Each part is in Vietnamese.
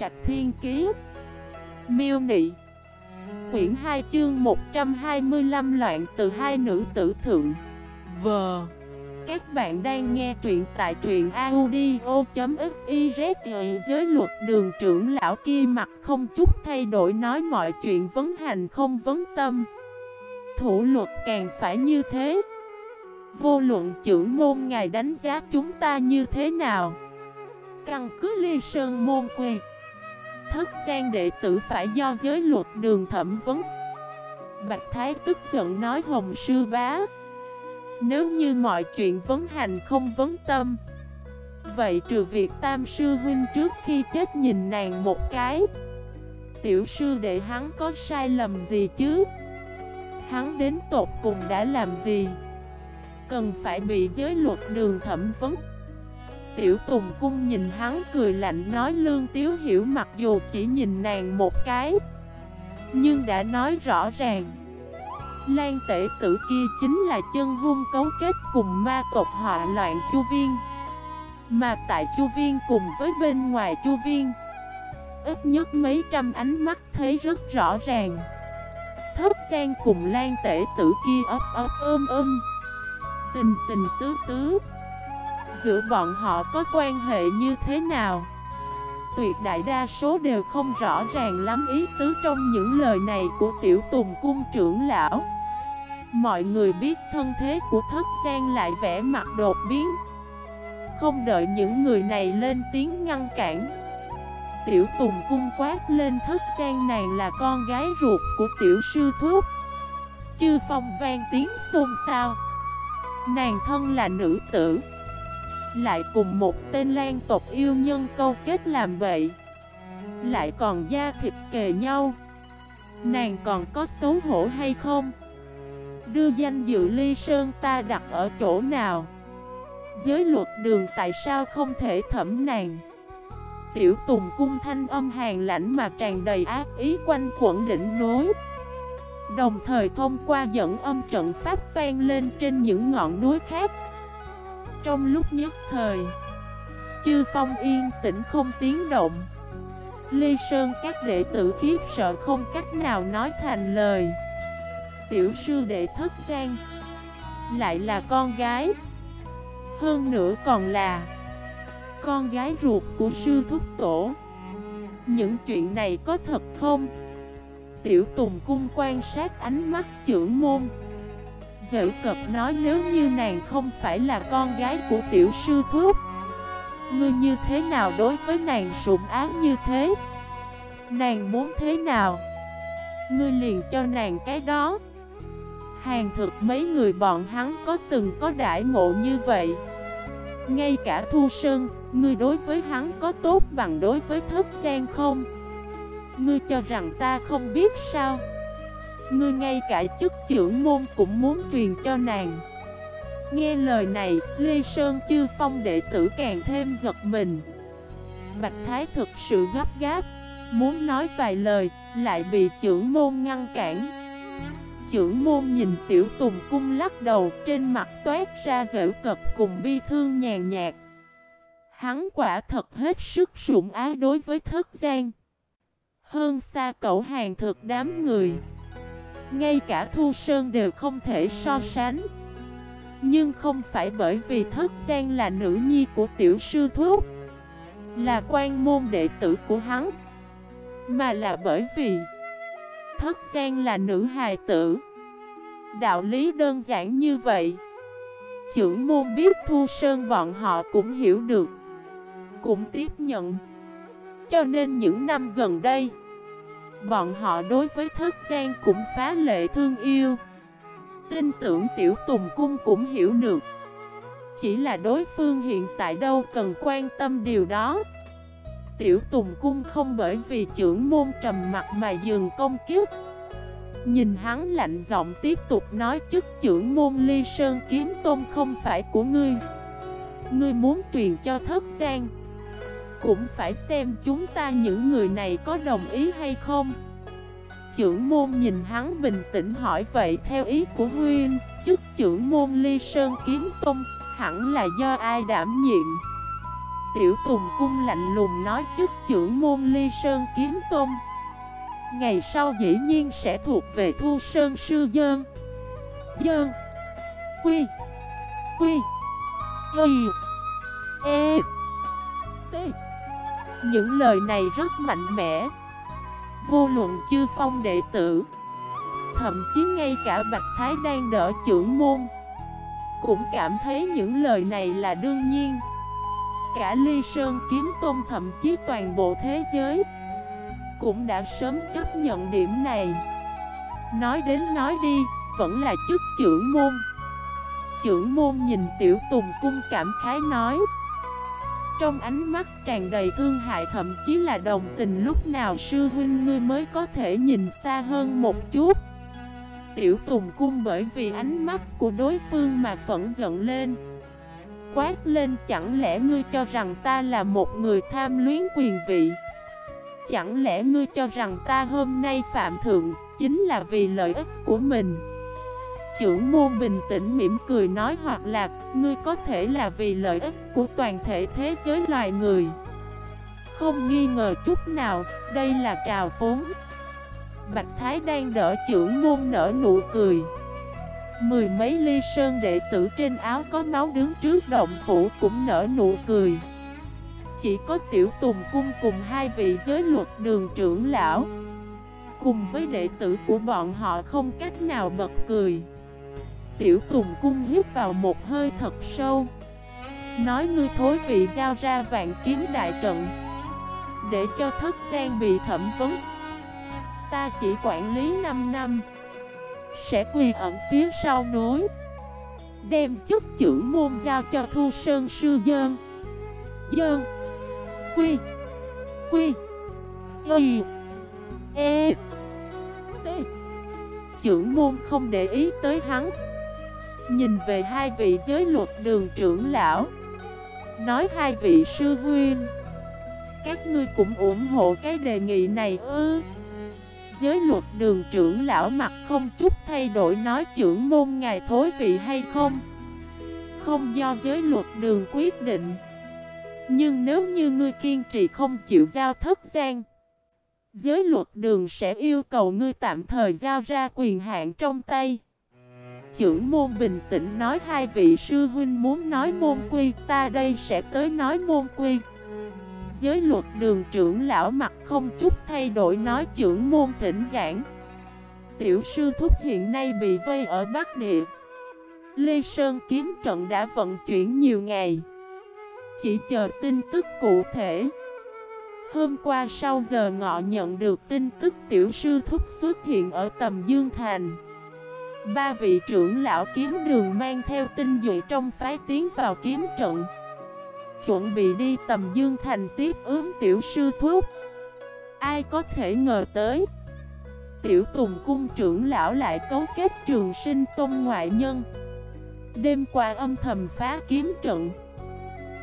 Trạch Thiên Kiế Miêu Nị. Quyển 2 chương 125 loạn từ hai nữ tử thượng. Vờ Các bạn đang nghe truyện tại truyện audio.xyz Giới luật đường trưởng lão kia mặt không chút thay đổi nói mọi chuyện vấn hành không vấn tâm. Thủ luật càng phải như thế. Vô luận trưởng môn ngài đánh giá chúng ta như thế nào? Căn cứ ly sơn môn quy Thất gian đệ tử phải do giới luật đường thẩm vấn. Bạch Thái tức giận nói, hồng sư bá, Nếu như mọi chuyện vấn hành không vấn tâm, Vậy trừ việc tam sư huynh trước khi chết nhìn nàng một cái, Tiểu sư đệ hắn có sai lầm gì chứ? Hắn đến tột cùng đã làm gì? Cần phải bị giới luật đường thẩm vấn. Tiểu Tùng Cung nhìn hắn cười lạnh nói, Lương Tiếu Hiểu mặc dù chỉ nhìn nàng một cái, Nhưng đã nói rõ ràng, Lan tể tử kia chính là chân hung cấu kết cùng ma tộc họa loạn chu viên. Mà tại chu viên cùng với bên ngoài chu viên, Ít nhất mấy trăm ánh mắt thấy rất rõ ràng. Thất gian cùng lan tể tử kia ấp ấp ôm ôm, Tình tình tứ tứ. Giữa bọn họ có quan hệ như thế nào? Tuyệt đại đa số đều không rõ ràng lắm ý tứ trong những lời này của tiểu tùng cung trưởng lão. Mọi người biết thân thế của thất gian lại vẽ mặt đột biến. Không đợi những người này lên tiếng ngăn cản, Tiểu tùng cung quát lên thất gian nàng là con gái ruột của tiểu sư thuốc Chư phong vang tiếng xôn xao. Nàng thân là nữ tử. Lại cùng một tên lan tộc yêu nhân câu kết làm vậy Lại còn da thịt kề nhau Nàng còn có xấu hổ hay không? Đưa danh dự ly sơn ta đặt ở chỗ nào? Giới luật đường tại sao không thể thẩm nàng? Tiểu tùng cung thanh âm hàng lãnh mà tràn đầy ác ý quanh quẩn đỉnh núi Đồng thời thông qua dẫn âm trận pháp vang lên trên những ngọn núi khác trong lúc nhất thời. Chư phong yên tĩnh không tiếng động. Ly Sơn các đệ tử khiếp sợ không cách nào nói thành lời. Tiểu sư đệ thất gian, Lại là con gái. Hơn nữa còn là Con gái ruột của sư thúc tổ. Những chuyện này có thật không? Tiểu Tùng Cung quan sát ánh mắt trưởng môn. Dễu cập nói nếu như nàng không phải là con gái của tiểu sư thuốc Ngươi như thế nào đối với nàng sủng áo như thế? Nàng muốn thế nào? Ngươi liền cho nàng cái đó. Hàng thực mấy người bọn hắn có từng có đại ngộ như vậy. Ngay cả Thu Sơn, Ngươi đối với hắn có tốt bằng đối với thất gian không? Ngươi cho rằng ta không biết sao? Ngươi ngay cả chức trưởng môn cũng muốn truyền cho nàng. Nghe lời này, Lê Sơn Chư Phong đệ tử càng thêm giật mình. Bạch Thái thực sự gấp gáp Muốn nói vài lời, lại bị trưởng môn ngăn cản. Trưởng môn nhìn tiểu tùng cung lắc đầu Trên mặt toát ra dễ cập cùng bi thương nhàn nhạt. Hắn quả thật hết sức sủng ái đối với thất gian hơn xa cậu hàng thực đám người. Ngay cả Thu Sơn đều không thể so sánh. Nhưng không phải bởi vì Thất Giang là nữ nhi của tiểu sư thuốc Là quan môn đệ tử của hắn, Mà là bởi vì Thất Giang là nữ hài tử. Đạo lý đơn giản như vậy. Chưởng môn biết Thu Sơn bọn họ cũng hiểu được, Cũng tiếp nhận. Cho nên những năm gần đây Bọn họ đối với thất gian cũng phá lệ thương yêu. Tin tưởng tiểu tùng cung cũng hiểu được. Chỉ là đối phương hiện tại đâu cần quan tâm điều đó. Tiểu tùng cung không bởi vì trưởng môn trầm mặt mà dừng công kiếp. Nhìn hắn lạnh giọng tiếp tục nói chức trưởng môn ly sơn kiếm tôn không phải của ngươi. Ngươi muốn truyền cho thất gian cũng phải xem chúng ta những người này có đồng ý hay không. Trưởng môn nhìn hắn bình tĩnh hỏi vậy theo ý của Huyên Chức trưởng môn ly sơn kiếm tung hẳn là do ai đảm nhiệm? Tiểu Tùng Cung lạnh lùng nói chức trưởng môn ly sơn kiếm tôn Ngày sau dĩ nhiên sẽ thuộc về Thu Sơn Sư Dơn Dơn Quy. Quy. Quy Những lời này rất mạnh mẽ. Vô luận chư phong đệ tử Thậm chí ngay cả Bạch Thái đang đỡ trưởng môn Cũng cảm thấy những lời này là đương nhiên. Cả Ly Sơn Kiếm Tôn thậm chí toàn bộ thế giới Cũng đã sớm chấp nhận điểm này. Nói đến nói đi, vẫn là chức trưởng môn. Trưởng môn nhìn Tiểu Tùng cung cảm khái nói trong ánh mắt tràn đầy thương hại, thậm chí là đồng tình, lúc nào sư huynh ngươi mới có thể nhìn xa hơn một chút? Tiểu Tùng cung bởi vì ánh mắt của đối phương mà phẫn giận lên. Quát lên, chẳng lẽ ngươi cho rằng ta là một người tham luyến quyền vị? Chẳng lẽ ngươi cho rằng ta hôm nay phạm thượng chính là vì lợi ích của mình? Trưởng môn bình tĩnh mỉm cười nói hoặc là Ngươi có thể là vì lợi ích của toàn thể thế giới loài người. Không nghi ngờ chút nào, đây là trào phốn Bạch Thái đang đỡ trưởng môn nở nụ cười. Mười mấy ly sơn đệ tử trên áo có máu đứng trước động phủ cũng nở nụ cười. Chỉ có tiểu tùng cung cùng hai vị giới luật đường trưởng lão. Cùng với đệ tử của bọn họ không cách nào bật cười. Tiểu Tùng cung hít vào một hơi thật sâu. Nói ngươi thối vị giao ra vạn kiếm đại trận, Để cho thất gian bị thẩm vấn. Ta chỉ quản lý 5 năm, Sẽ quy ẩn phía sau núi, Đem chức trưởng môn giao cho Thu Sơn Sư Dơn Dơn Quy Quy, Y E T. Trưởng môn không để ý tới hắn. Nhìn về hai vị giới luật đường trưởng lão. Nói hai vị sư huynh, Các ngươi cũng ủng hộ cái đề nghị này ư? Giới luật đường trưởng lão mặt không chút thay đổi nói trưởng môn ngài thối vị hay không? Không do giới luật đường quyết định. Nhưng nếu như ngươi kiên trì không chịu giao thất gian, Giới luật đường sẽ yêu cầu ngươi tạm thời giao ra quyền hạn trong tay trưởng môn bình tĩnh nói hai vị sư huynh muốn nói môn quy, Ta đây sẽ tới nói môn quy. Giới luật đường trưởng lão mặt không chút thay đổi nói trưởng môn thỉnh giảng. Tiểu sư thúc hiện nay bị vây ở Bắc Địa. Lê Sơn kiếm trận đã vận chuyển nhiều ngày. Chỉ chờ tin tức cụ thể. Hôm qua sau giờ ngọ nhận được tin tức tiểu sư thúc xuất hiện ở tầm Dương Thành. Ba vị trưởng lão kiếm đường mang theo tinh dụy trong phái tiến vào kiếm trận. Chuẩn bị đi tầm dương thành tiếp ướm tiểu sư thuốc Ai có thể ngờ tới, Tiểu tùng cung trưởng lão lại cấu kết trường sinh tôn ngoại nhân. Đêm qua âm thầm phá kiếm trận.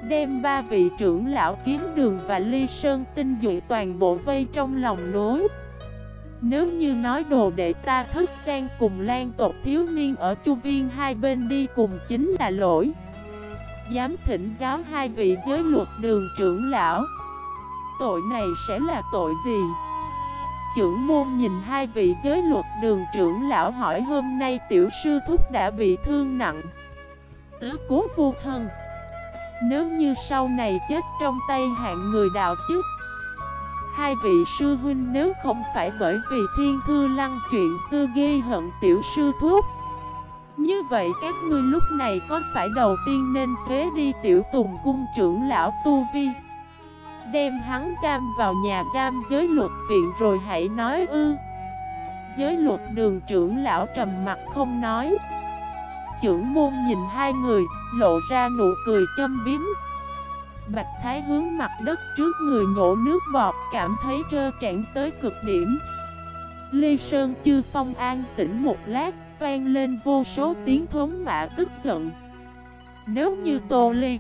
Đem ba vị trưởng lão kiếm đường và ly sơn tinh dụy toàn bộ vây trong lòng núi nếu như nói đồ đệ ta thức gian cùng lan tộc thiếu niên ở chu viên hai bên đi cùng chính là lỗi. Dám thỉnh giáo hai vị giới luật đường trưởng lão. Tội này sẽ là tội gì? Trưởng môn nhìn hai vị giới luật đường trưởng lão hỏi hôm nay tiểu sư thúc đã bị thương nặng. Tứ cố vô thân. Nếu như sau này chết trong tay hạng người đạo chức Hai vị sư huynh nếu không phải bởi vì thiên thư lăng chuyện xưa ghi hận tiểu sư thuốc Như vậy các ngươi lúc này có phải đầu tiên nên phế đi tiểu tùng cung trưởng lão Tu Vi? Đem hắn giam vào nhà giam giới luật viện rồi hãy nói ư. Giới luật đường trưởng lão trầm mặt không nói. Trưởng môn nhìn hai người, lộ ra nụ cười châm biếm. Bạch Thái hướng mặt đất trước người nhổ nước bọt, cảm thấy trơ trẽn tới cực điểm. Ly Sơn chư phong an tĩnh một lát, vang lên vô số tiếng thốn mã tức giận. Nếu như Tô Ly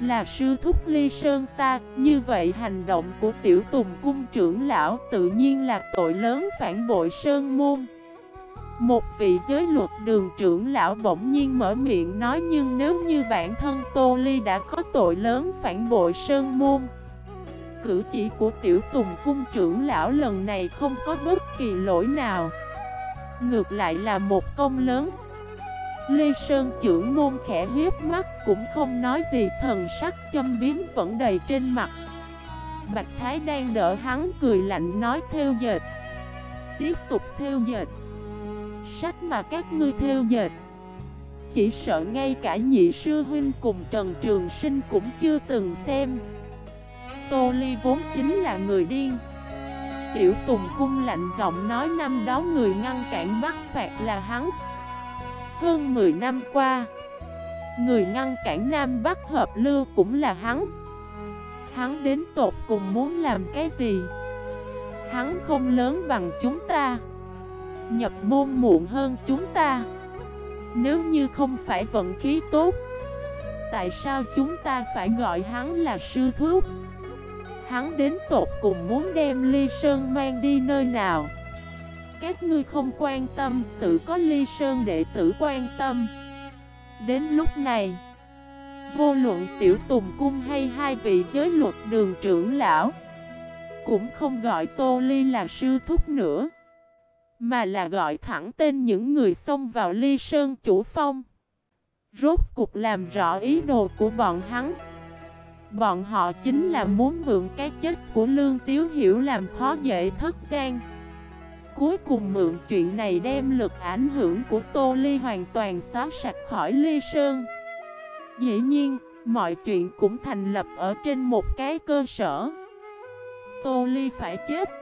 là sư thúc Ly Sơn ta, Như vậy hành động của tiểu tùng cung trưởng lão tự nhiên là tội lớn phản bội Sơn Môn. Một vị giới luật đường trưởng lão bỗng nhiên mở miệng nói nhưng nếu như bản thân Tô Ly đã có tội lớn phản bội Sơn Môn, Cử chỉ của tiểu tùng cung trưởng lão lần này không có bất kỳ lỗi nào. Ngược lại là một công lớn. Lê Sơn trưởng môn khẽ hiếp mắt cũng không nói gì, thần sắc châm biếm vẫn đầy trên mặt. Bạch Thái đang đỡ hắn cười lạnh nói, theo dệt. Tiếp tục theo dệt. Sách mà các ngươi theo dệt. Chỉ sợ ngay cả nhị sư huynh cùng Trần Trường Sinh cũng chưa từng xem. Tô Ly vốn chính là người điên. Tiểu Tùng cung lạnh giọng nói năm đó người ngăn cản bắt phạt là hắn. Hơn 10 năm qua, Người ngăn cản Nam Bắc hợp lưu cũng là hắn. Hắn đến tột cùng muốn làm cái gì? Hắn không lớn bằng chúng ta. Nhập môn muộn hơn chúng ta. Nếu như không phải vận khí tốt, Tại sao chúng ta phải gọi hắn là sư thuốc Hắn đến tột cùng muốn đem ly sơn mang đi nơi nào? Các ngươi không quan tâm, Tự có ly sơn đệ tử quan tâm. Đến lúc này, Vô luận tiểu tùng cung hay hai vị giới luật đường trưởng lão Cũng không gọi Tô Ly là sư thúc nữa. Mà là gọi thẳng tên những người xông vào ly sơn chủ phong. Rốt cục làm rõ ý đồ của bọn hắn. Bọn họ chính là muốn mượn cái chết của Lương Tiếu Hiểu làm khó dễ thất gian. Cuối cùng mượn chuyện này đem lực ảnh hưởng của Tô Ly hoàn toàn xóa sạch khỏi Ly Sơn. Dĩ nhiên, mọi chuyện cũng thành lập ở trên một cái cơ sở. Tô Ly phải chết.